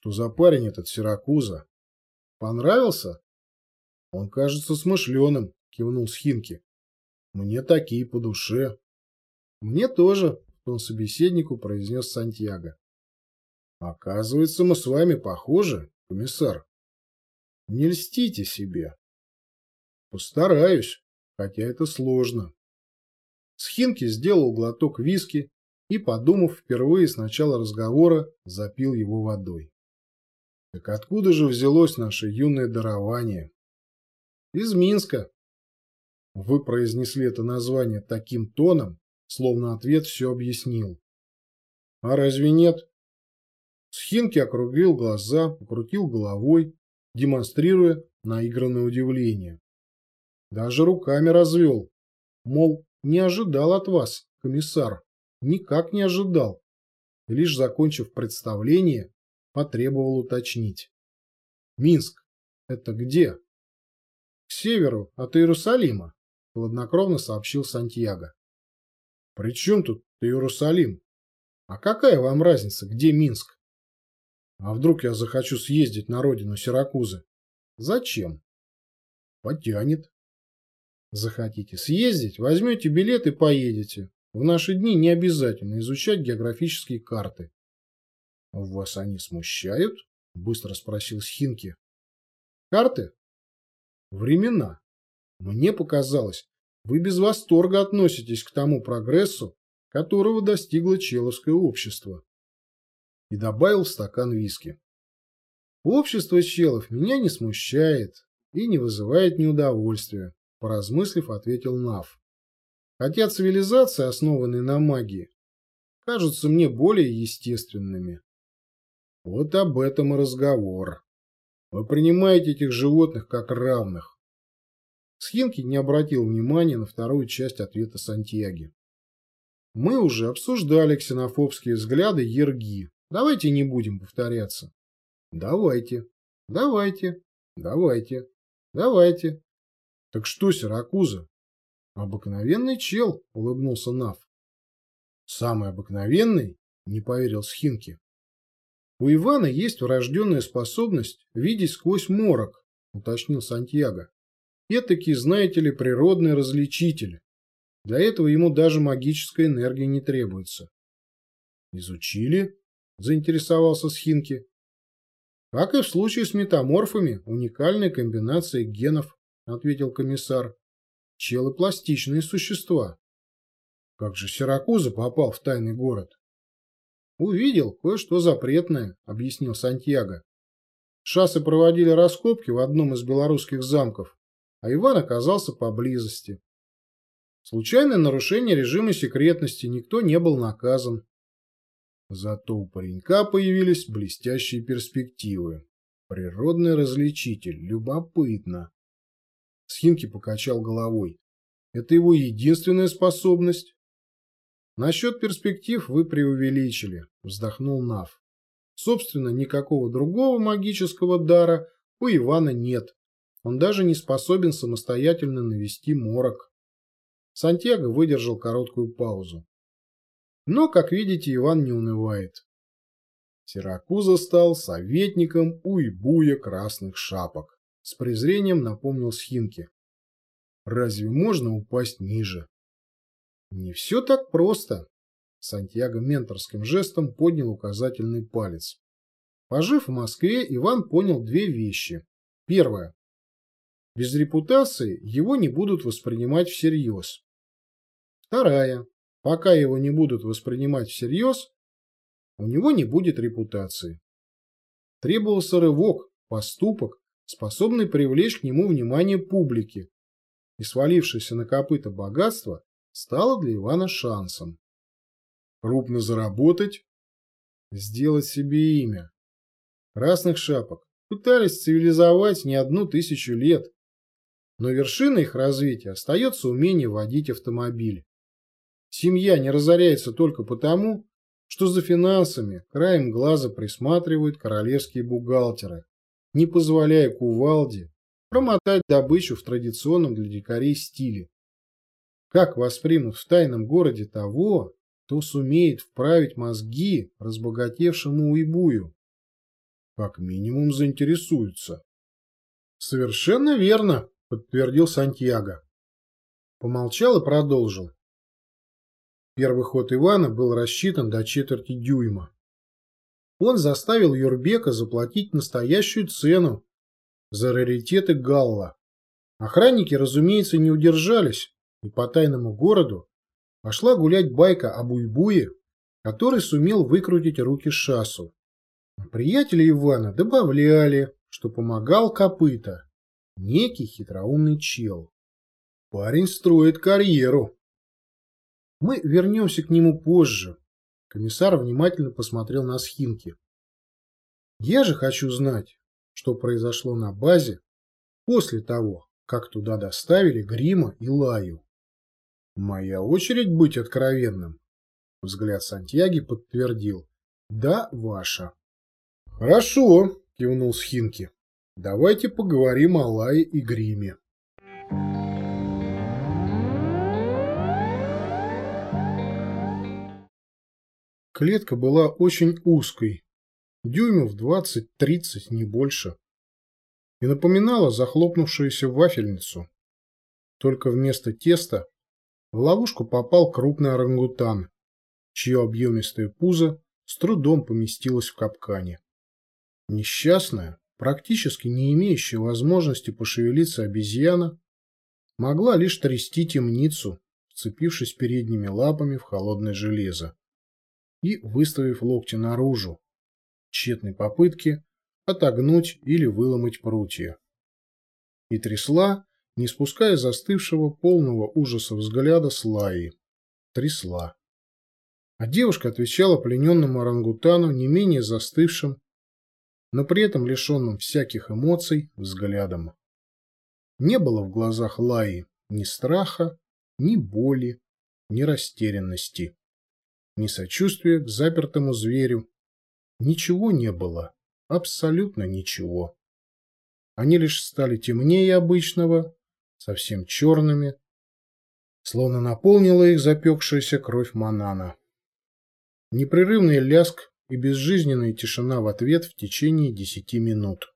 Что за парень этот Сиракуза? Понравился? Он кажется смышленым, кивнул Схинки. Мне такие по душе. Мне тоже, тон собеседнику произнес Сантьяго. Оказывается, мы с вами похожи, комиссар. Не льстите себе. Постараюсь, хотя это сложно. Схинки сделал глоток виски и, подумав впервые с начала разговора, запил его водой. Так откуда же взялось наше юное дарование? Из Минска. Вы произнесли это название таким тоном, словно ответ все объяснил. А разве нет? Схинки округлил глаза, покрутил головой, демонстрируя наигранное удивление. Даже руками развел, мол, не ожидал от вас, комиссар, никак не ожидал. И лишь закончив представление, потребовал уточнить. Минск – это где? К северу от Иерусалима, хладнокровно сообщил Сантьяго. При чем тут Иерусалим? А какая вам разница, где Минск? А вдруг я захочу съездить на родину Сиракузы? Зачем? Потянет. Захотите съездить, возьмете билет и поедете. В наши дни не обязательно изучать географические карты. — Вас они смущают? — быстро спросил Схинки. — Карты? — Времена. Мне показалось, вы без восторга относитесь к тому прогрессу, которого достигло человское общество. И добавил в стакан виски. Общество челов меня не смущает и не вызывает неудовольствия. Поразмыслив, ответил Нав. Хотя цивилизации, основанные на магии, кажутся мне более естественными. Вот об этом и разговор. Вы принимаете этих животных как равных. Схинки не обратил внимания на вторую часть ответа Сантьяги. Мы уже обсуждали ксенофобские взгляды Ерги. Давайте не будем повторяться. Давайте, давайте, давайте, давайте. Так что, Сиракуза? Обыкновенный чел, улыбнулся Нав. Самый обыкновенный? Не поверил Схинки. У Ивана есть врожденная способность видеть сквозь морок, уточнил Сантьяго. Этакий, знаете ли, природный различитель. Для этого ему даже магическая энергия не требуется. Изучили? Заинтересовался Схинки. Как и в случае с метаморфами, уникальная комбинация генов ответил комиссар. Челы пластичные существа. Как же Сиракуза попал в тайный город? Увидел кое-что запретное, объяснил Сантьяго. Шасы проводили раскопки в одном из белорусских замков, а Иван оказался поблизости. Случайное нарушение режима секретности, никто не был наказан. Зато у паренька появились блестящие перспективы. Природный различитель. Любопытно. Схинки покачал головой. Это его единственная способность. Насчет перспектив вы преувеличили, вздохнул Нав. Собственно, никакого другого магического дара у Ивана нет. Он даже не способен самостоятельно навести морок. Сантьяго выдержал короткую паузу. Но, как видите, Иван не унывает. Сиракуза стал советником Уйбуя Красных Шапок. С презрением напомнил Схинки. Разве можно упасть ниже? Не все так просто. Сантьяго менторским жестом поднял указательный палец. Пожив в Москве, Иван понял две вещи. Первое. Без репутации его не будут воспринимать всерьез. Вторая. Пока его не будут воспринимать всерьез, у него не будет репутации. Требовался рывок, поступок, способный привлечь к нему внимание публики, и свалившееся на копыта богатство стало для Ивана шансом. Крупно заработать, сделать себе имя. Красных шапок пытались цивилизовать не одну тысячу лет, но вершиной их развития остается умение водить автомобиль. Семья не разоряется только потому, что за финансами краем глаза присматривают королевские бухгалтеры, не позволяя кувалде промотать добычу в традиционном для дикарей стиле. Как воспримут в тайном городе того, кто сумеет вправить мозги разбогатевшему уйбую? как минимум заинтересуются. Совершенно верно, подтвердил Сантьяго. Помолчал и продолжил. Первый ход Ивана был рассчитан до четверти дюйма. Он заставил Юрбека заплатить настоящую цену за раритеты Галла. Охранники, разумеется, не удержались, и по тайному городу пошла гулять байка о Буйбуе, который сумел выкрутить руки Шасу. Приятели Ивана добавляли, что помогал копыта, некий хитроумный чел. Парень строит карьеру. Мы вернемся к нему позже. Комиссар внимательно посмотрел на схимки. Я же хочу знать, что произошло на базе после того, как туда доставили Грима и Лаю. Моя очередь быть откровенным. Взгляд Сантьяги подтвердил. Да, ваша. Хорошо, кивнул Схинки. Давайте поговорим о Лае и Гриме. Клетка была очень узкой, дюймов 20-30, не больше, и напоминала захлопнувшуюся вафельницу. Только вместо теста в ловушку попал крупный орангутан, чье объемистое пузо с трудом поместилось в капкане. Несчастная, практически не имеющая возможности пошевелиться обезьяна, могла лишь трясти темницу, вцепившись передними лапами в холодное железо и выставив локти наружу, тщетной попытки отогнуть или выломать прутья. И трясла, не спуская застывшего полного ужаса взгляда с Лаи. Трясла. А девушка отвечала плененному орангутану не менее застывшим, но при этом лишенным всяких эмоций взглядом. Не было в глазах Лаи ни страха, ни боли, ни растерянности ни сочувствия к запертому зверю. Ничего не было. Абсолютно ничего. Они лишь стали темнее обычного, совсем черными, словно наполнила их запекшаяся кровь Манана. Непрерывный ляск и безжизненная тишина в ответ в течение десяти минут.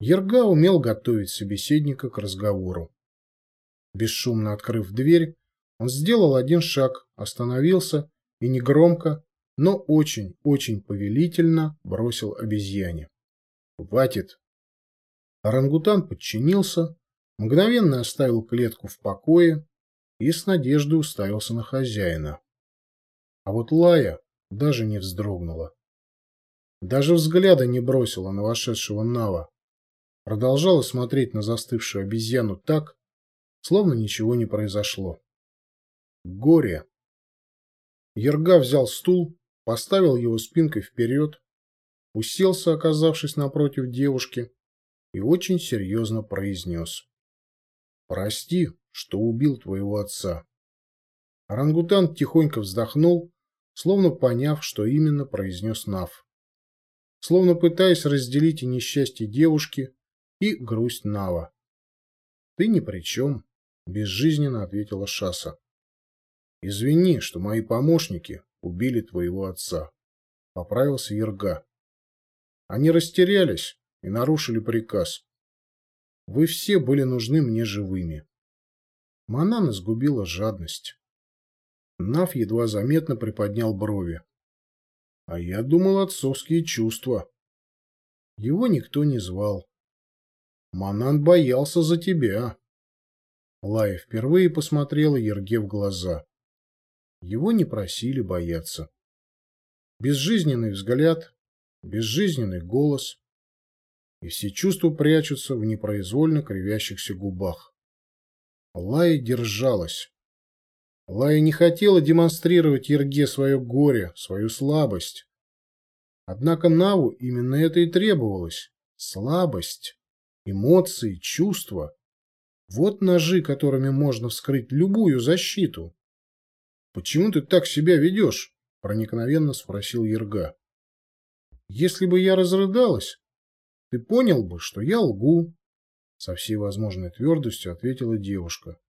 Ерга умел готовить собеседника к разговору. Бесшумно открыв дверь, он сделал один шаг, остановился и негромко, но очень-очень повелительно бросил обезьяне. «Хватит!» Орангутан подчинился, мгновенно оставил клетку в покое и с надеждой уставился на хозяина. А вот Лая даже не вздрогнула. Даже взгляда не бросила на вошедшего Нава. Продолжала смотреть на застывшую обезьяну так, словно ничего не произошло. Горе Ерга взял стул, поставил его спинкой вперед, уселся, оказавшись напротив девушки, и очень серьезно произнес. «Прости, что убил твоего отца». Орангутан тихонько вздохнул, словно поняв, что именно произнес Нав. Словно пытаясь разделить и несчастье девушки, и грусть Нава. «Ты ни при чем», — безжизненно ответила Шаса. Извини, что мои помощники убили твоего отца. Поправился Ерга. Они растерялись и нарушили приказ. Вы все были нужны мне живыми. Манана сгубила жадность. Нав едва заметно приподнял брови. А я думал отцовские чувства. Его никто не звал. Манан боялся за тебя. Лая впервые посмотрела Ерге в глаза. Его не просили бояться. Безжизненный взгляд, безжизненный голос, и все чувства прячутся в непроизвольно кривящихся губах. Лая держалась. Лая не хотела демонстрировать Ерге свое горе, свою слабость. Однако Наву именно это и требовалось. Слабость, эмоции, чувства. Вот ножи, которыми можно вскрыть любую защиту. «Почему ты так себя ведешь?» – проникновенно спросил Ерга. «Если бы я разрыдалась, ты понял бы, что я лгу», – со всей возможной твердостью ответила девушка.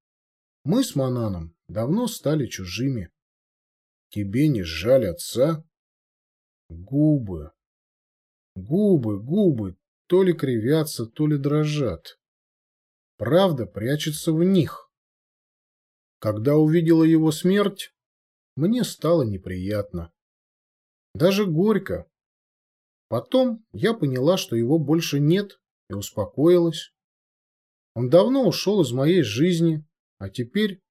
«Мы с Мананом давно стали чужими». «Тебе не жаль отца?» «Губы». Губы, губы то ли кривятся, то ли дрожат. Правда прячется в них. Когда увидела его смерть, мне стало неприятно. Даже горько. Потом я поняла, что его больше нет, и успокоилась. Он давно ушел из моей жизни, а теперь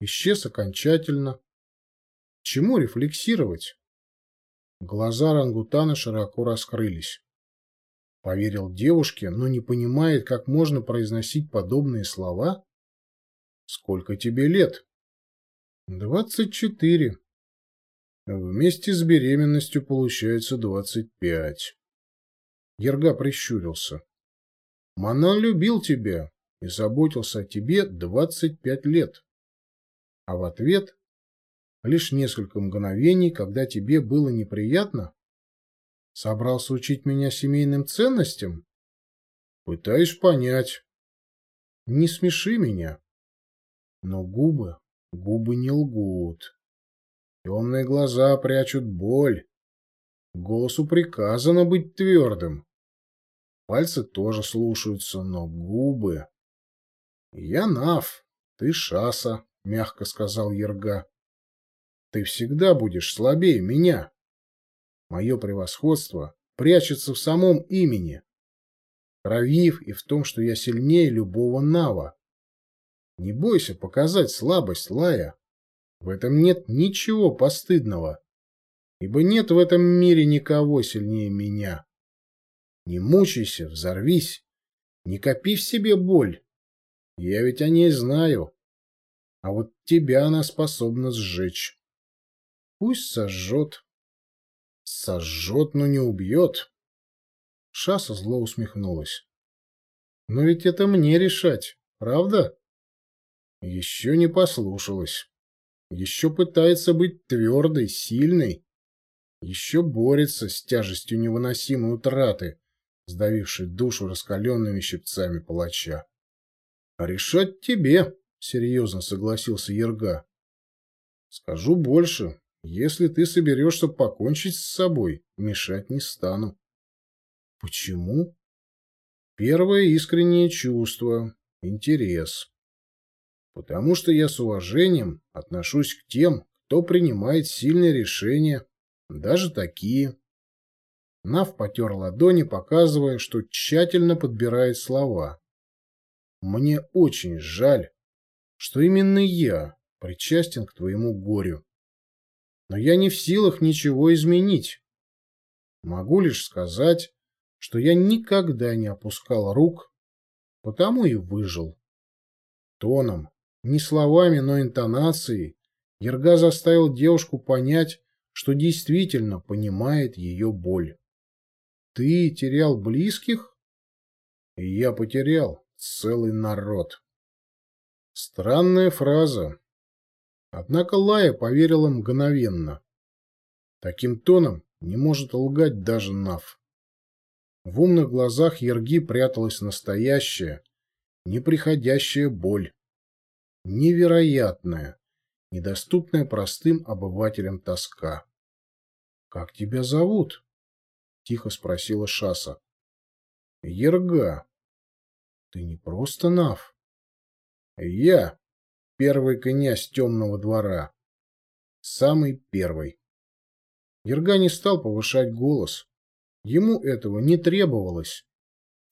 исчез окончательно. Чему рефлексировать? Глаза рангутана широко раскрылись. Поверил девушке, но не понимает, как можно произносить подобные слова? Сколько тебе лет? Двадцать четыре. Вместе с беременностью получается двадцать пять. Ерга прищурился. Манан любил тебя и заботился о тебе двадцать пять лет. А в ответ лишь несколько мгновений, когда тебе было неприятно, собрался учить меня семейным ценностям? Пытаюсь понять. Не смеши меня. Но губы, губы не лгут. Темные глаза прячут боль. Голосу приказано быть твердым. Пальцы тоже слушаются, но губы... Я Нав, ты Шаса, — мягко сказал Ерга. Ты всегда будешь слабее меня. Мое превосходство прячется в самом имени. Кровив и в том, что я сильнее любого Нава. Не бойся показать слабость, Лая. В этом нет ничего постыдного, ибо нет в этом мире никого сильнее меня. Не мучайся, взорвись, не копи в себе боль. Я ведь о ней знаю. А вот тебя она способна сжечь. Пусть сожжет. Сожжет, но не убьет. Шаса зло усмехнулась. Но ведь это мне решать, правда? Еще не послушалась. Еще пытается быть твердой, сильной. Еще борется с тяжестью невыносимой утраты, сдавившей душу раскаленными щипцами палача. — А решать тебе, — серьезно согласился Ерга. — Скажу больше. Если ты соберешься покончить с собой, мешать не стану. Почему? Первое искреннее чувство, интерес. Потому что я с уважением отношусь к тем, кто принимает сильные решения, даже такие. Нав потер ладони, показывая, что тщательно подбирает слова. Мне очень жаль, что именно я причастен к твоему горю но я не в силах ничего изменить. Могу лишь сказать, что я никогда не опускал рук, потому и выжил. Тоном, не словами, но интонацией, Ерга заставил девушку понять, что действительно понимает ее боль. Ты терял близких? И я потерял целый народ. Странная фраза, Однако Лая поверила мгновенно. Таким тоном не может лгать даже Нав. В умных глазах Ерги пряталась настоящая, неприходящая боль. Невероятная, недоступная простым обывателям тоска. «Как тебя зовут?» — тихо спросила Шаса. «Ерга. Ты не просто Нав?» «Я», Первый князь темного двора. Самый первый. Ерга не стал повышать голос. Ему этого не требовалось.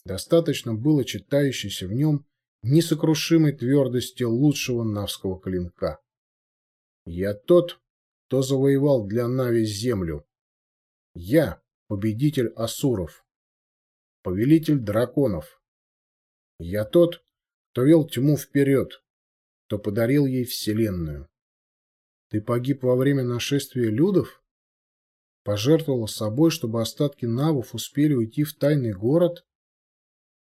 Достаточно было читающейся в нем несокрушимой твердости лучшего навского клинка. Я тот, кто завоевал для Нави землю. Я победитель асуров, повелитель драконов. Я тот, кто вел тьму вперед, кто подарил ей Вселенную. Ты погиб во время нашествия людов? Пожертвовал собой, чтобы остатки навов успели уйти в тайный город?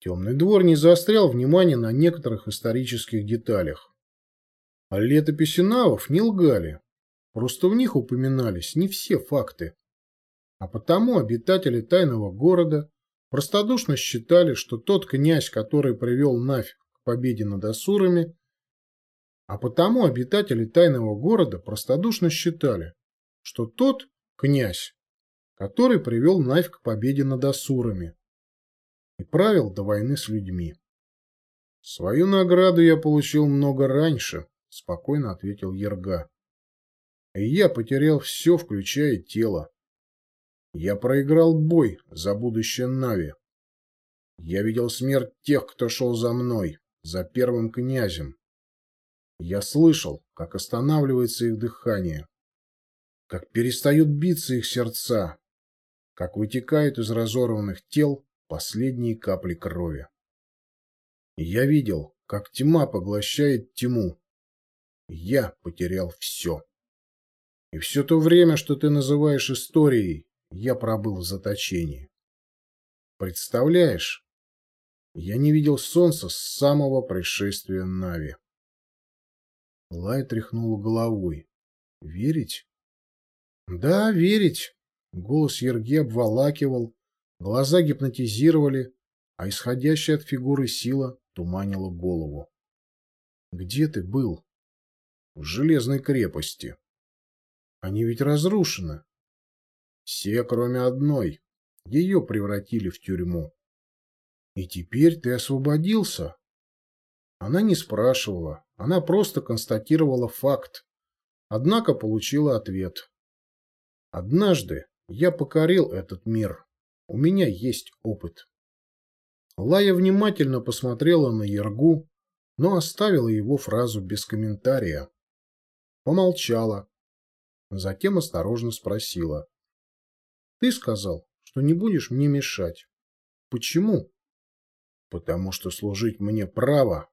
Темный двор не заострял внимание на некоторых исторических деталях. А летописи навов не лгали. Просто в них упоминались не все факты. А потому обитатели тайного города простодушно считали, что тот князь, который привел Навь к победе над Асурами, а потому обитатели тайного города простодушно считали, что тот, князь, который привел Навь к победе над Асурами и правил до войны с людьми. Свою награду я получил много раньше, спокойно ответил Ерга. И я потерял все, включая тело. Я проиграл бой за будущее Нави. Я видел смерть тех, кто шел за мной, за первым князем. Я слышал, как останавливается их дыхание, как перестают биться их сердца, как вытекают из разорванных тел последние капли крови. Я видел, как тьма поглощает тьму. Я потерял все. И все то время, что ты называешь историей, я пробыл в заточении. Представляешь, я не видел солнца с самого пришествия Нави. Лай тряхнула головой. Верить? Да, верить. Голос Ерги обволакивал, глаза гипнотизировали, а исходящая от фигуры сила туманила голову. Где ты был? В железной крепости. Они ведь разрушены. Все, кроме одной. Ее превратили в тюрьму. И теперь ты освободился? Она не спрашивала, она просто констатировала факт. Однако получила ответ. Однажды я покорил этот мир. У меня есть опыт. Лая внимательно посмотрела на Ергу, но оставила его фразу без комментария. Помолчала. Затем осторожно спросила. Ты сказал, что не будешь мне мешать. Почему? Потому что служить мне право,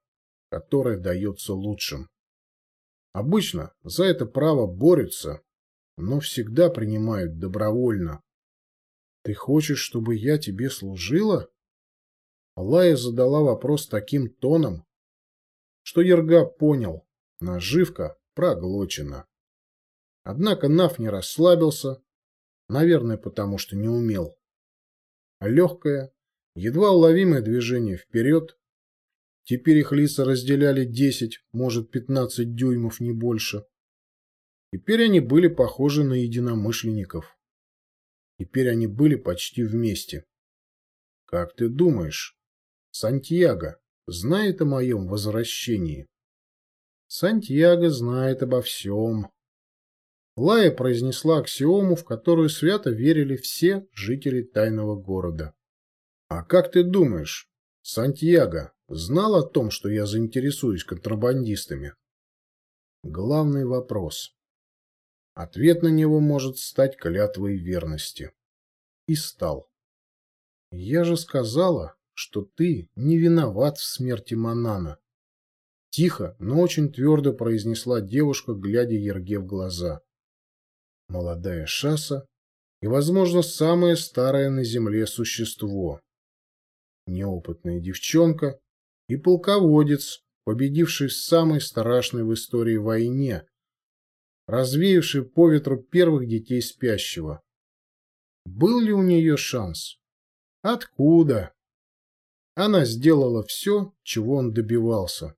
которое дается лучшим. Обычно за это право борются, но всегда принимают добровольно. Ты хочешь, чтобы я тебе служила? Лая задала вопрос таким тоном, что Ерга понял, наживка проглочена. Однако Нав не расслабился, наверное, потому что не умел. Легкое, едва уловимое движение вперед. Теперь их лица разделяли 10, может 15 дюймов, не больше. Теперь они были похожи на единомышленников. Теперь они были почти вместе. Как ты думаешь, Сантьяго знает о моем возвращении? Сантьяго знает обо всем. Лая произнесла аксиому, в которую свято верили все жители тайного города. «А как ты думаешь, Сантьяго знал о том, что я заинтересуюсь контрабандистами?» Главный вопрос. Ответ на него может стать клятвой верности. И стал. «Я же сказала, что ты не виноват в смерти Манана». Тихо, но очень твердо произнесла девушка, глядя Ерге в глаза молодая шаса и, возможно, самое старое на земле существо. Неопытная девчонка и полководец, победивший в самой страшной в истории войне, развеявший по ветру первых детей спящего. Был ли у нее шанс? Откуда? Она сделала все, чего он добивался.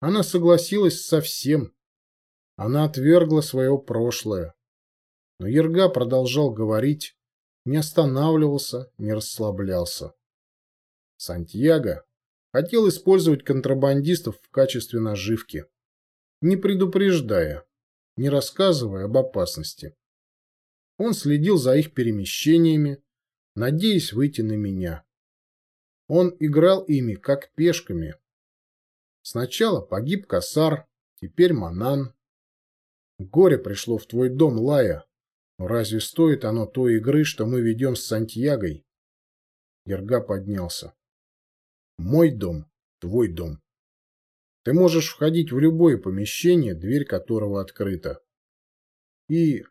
Она согласилась со всем. Она отвергла свое прошлое. Но Ерга продолжал говорить, не останавливался, не расслаблялся. Сантьяго хотел использовать контрабандистов в качестве наживки, не предупреждая, не рассказывая об опасности. Он следил за их перемещениями, надеясь выйти на меня. Он играл ими, как пешками. Сначала погиб Касар, теперь Манан. Горе пришло в твой дом, Лая. Но разве стоит оно той игры, что мы ведем с Сантьягой? Ерга поднялся. Мой дом, твой дом. Ты можешь входить в любое помещение, дверь которого открыта. И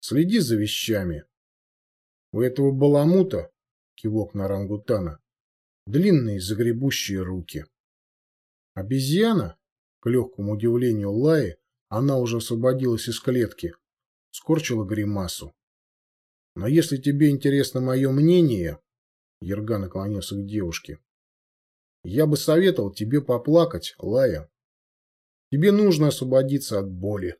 следи за вещами. У этого баламута, кивок на рангутана, длинные загребущие руки. Обезьяна, к легкому удивлению Лаи, она уже освободилась из клетки, скорчила гримасу. Но если тебе интересно мое мнение, Ерга наклонился к девушке, я бы советовал тебе поплакать, Лая. Тебе нужно освободиться от боли.